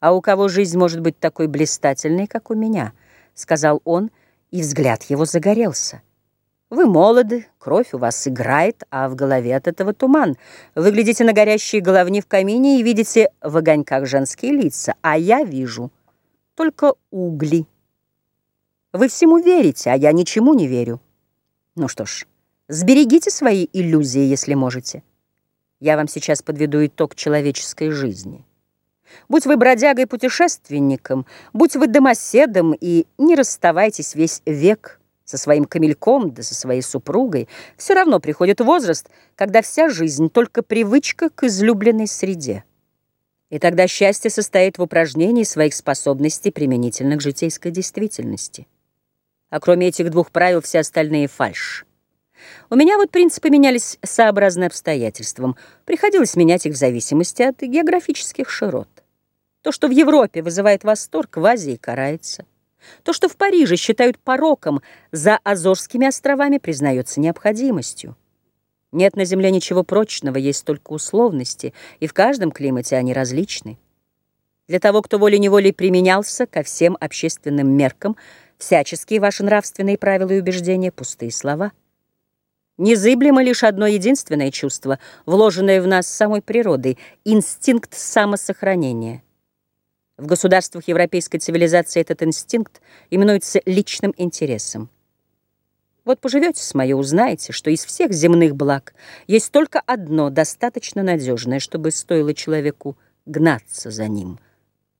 «А у кого жизнь может быть такой блистательной, как у меня?» — сказал он, и взгляд его загорелся. «Вы молоды, кровь у вас играет, а в голове от этого туман. Вы глядите на горящие головни в камине и видите в огоньках женские лица, а я вижу только угли. Вы всему верите, а я ничему не верю. Ну что ж, сберегите свои иллюзии, если можете. Я вам сейчас подведу итог человеческой жизни». Будь вы бродягой-путешественником, будь вы домоседом, и не расставайтесь весь век со своим камельком да со своей супругой, все равно приходит возраст, когда вся жизнь — только привычка к излюбленной среде. И тогда счастье состоит в упражнении своих способностей применительно к житейской действительности. А кроме этих двух правил все остальные — фальшь. У меня вот принципы менялись сообразно обстоятельствам. Приходилось менять их в зависимости от географических широт. То, что в Европе вызывает восторг, в Азии карается. То, что в Париже считают пороком, за Азорскими островами признается необходимостью. Нет на Земле ничего прочного, есть только условности, и в каждом климате они различны. Для того, кто волей-неволей применялся ко всем общественным меркам, всяческие ваши нравственные правила и убеждения — пустые слова. Незыблемо лишь одно единственное чувство, вложенное в нас самой природой — инстинкт самосохранения — в государствах европейской цивилизации этот инстинкт именуется личным интересом. Вот поживете с моей, узнаете, что из всех земных благ есть только одно достаточно надежное, чтобы стоило человеку гнаться за ним.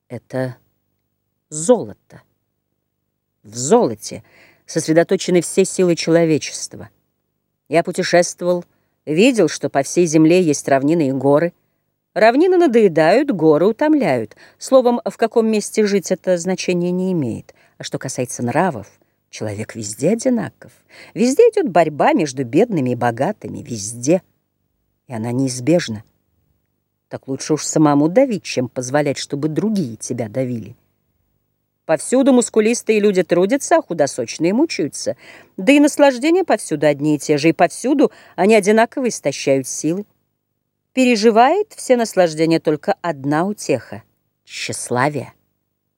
Это золото. В золоте сосредоточены все силы человечества. Я путешествовал, видел, что по всей земле есть равнины и горы, Равнины надоедают, горы утомляют. Словом, в каком месте жить это значение не имеет. А что касается нравов, человек везде одинаков. Везде идет борьба между бедными и богатыми, везде. И она неизбежна. Так лучше уж самому давить, чем позволять, чтобы другие тебя давили. Повсюду мускулистые люди трудятся, а худосочные мучаются. Да и наслаждения повсюду одни и те же, и повсюду они одинаково истощают силы переживает все наслаждения только одна утеха — тщеславие.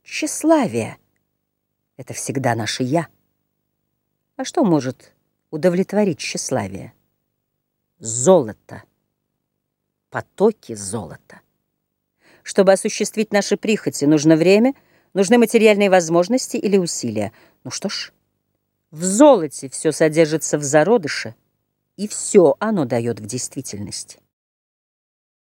Тщеславие — это всегда наше «я». А что может удовлетворить тщеславие? Золото, потоки золота. Чтобы осуществить наши прихоти, нужно время, нужны материальные возможности или усилия. Ну что ж, в золоте все содержится в зародыше, и все оно дает в действительности.